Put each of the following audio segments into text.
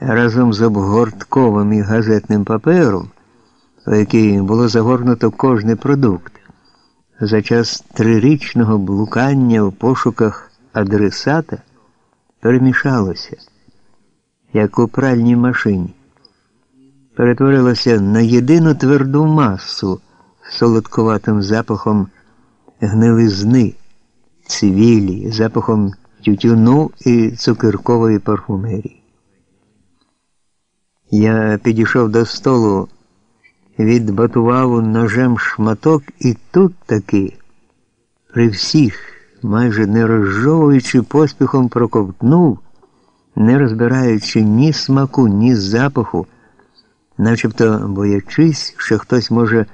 разом з обгортковим і газетним папером, у який було загорнуто кожний продукт, за час трирічного блукання в пошуках адресата перемішалося, як у пральній машині, перетворилося на єдину тверду масу з солодкуватим запахом гнилизни, цивілі, запахом тютюну і цукеркової парфумерії. Я підійшов до столу, відбатував ножем шматок і тут таки, при всіх, майже не розжовуючи поспіхом, проковтнув, не розбираючи ні смаку, ні запаху, начебто боячись, що хтось може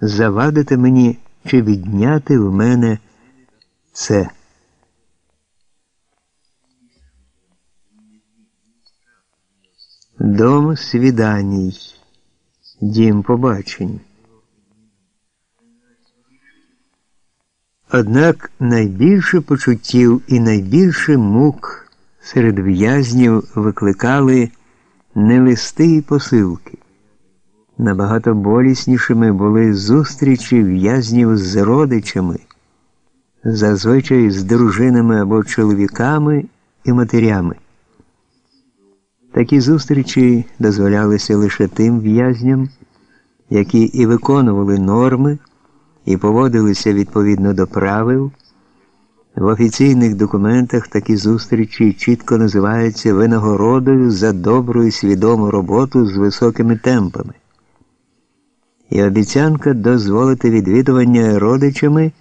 завадити мені чи відняти в мене це. Дом свіданій, дім побачень. Однак найбільше почуттів і найбільше мук серед в'язнів викликали не листи і посилки. Набагато боліснішими були зустрічі в'язнів з родичами, зазвичай з дружинами або чоловіками і матерями. Такі зустрічі дозволялися лише тим в'язням, які і виконували норми, і поводилися відповідно до правил. В офіційних документах такі зустрічі чітко називаються винагородою за добру і свідому роботу з високими темпами. І обіцянка дозволити відвідування родичами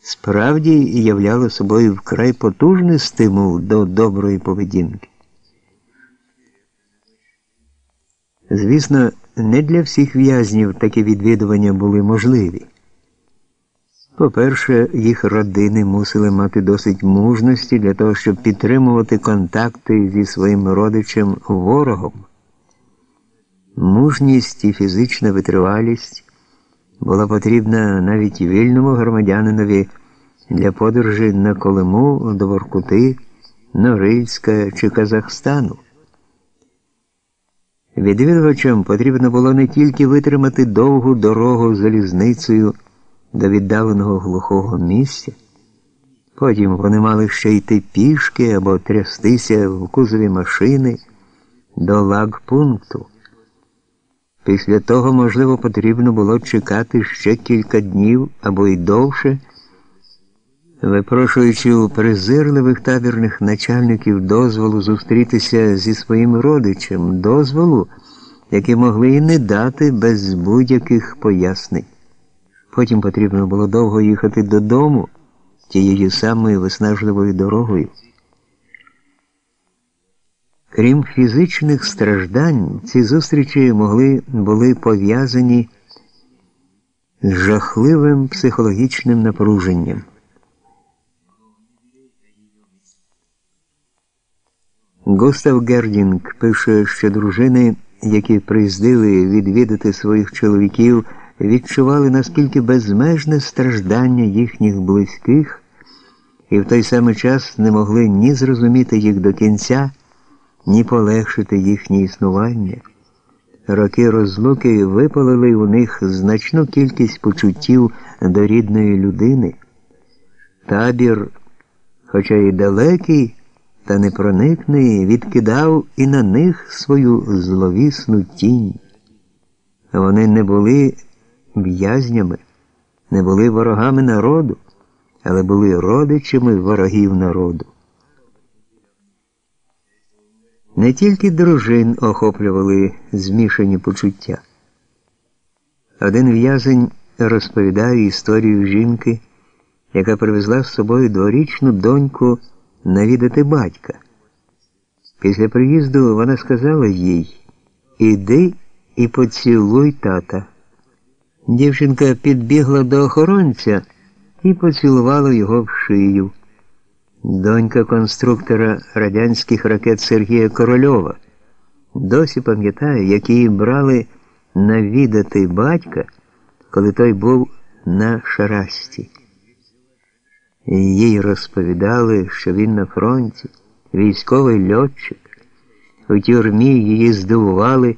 справді являла собою вкрай потужний стимул до доброї поведінки. Звісно, не для всіх в'язнів такі відвідування були можливі. По-перше, їх родини мусили мати досить мужності для того, щоб підтримувати контакти зі своїм родичем ворогом. Мужність і фізична витривалість була потрібна навіть вільному громадянинові для подорожі на Колиму до Воркути, Норильська чи Казахстану. Відвідувачам потрібно було не тільки витримати довгу дорогу залізницею до віддаленого глухого місця, потім вони мали ще йти пішки або трястися в кузові машини до лагпункту. Після того, можливо, потрібно було чекати ще кілька днів або й довше, випрошуючи у презирливих табірних начальників дозволу зустрітися зі своїм родичем, дозволу, який могли і не дати без будь-яких пояснень. Потім потрібно було довго їхати додому тією самою виснажливою дорогою. Крім фізичних страждань, ці зустрічі могли були пов'язані з жахливим психологічним напруженням. Густав Гердінг пише, що дружини, які приїздили відвідати своїх чоловіків, відчували наскільки безмежне страждання їхніх близьких, і в той самий час не могли ні зрозуміти їх до кінця ні полегшити їхнє існування. Роки розлуки випалили у них значну кількість почуттів до рідної людини. Табір, хоча й далекий, та непроникний, відкидав і на них свою зловісну тінь. Вони не були в'язнями, не були ворогами народу, але були родичами ворогів народу. Не тільки дружин охоплювали змішані почуття. Один в'язень розповідає історію жінки, яка привезла з собою дворічну доньку навідати батька. Після приїзду вона сказала їй Іди і поцілуй тата. Дівчинка підбігла до охоронця і поцілувала його в шию донька конструктора радянських ракет Сергія Корольова. Досі пам'ятаю, як її брали навідати батька, коли той був на шарасті. Їй розповідали, що він на фронті, військовий льотчик. У тюрмі її здивували.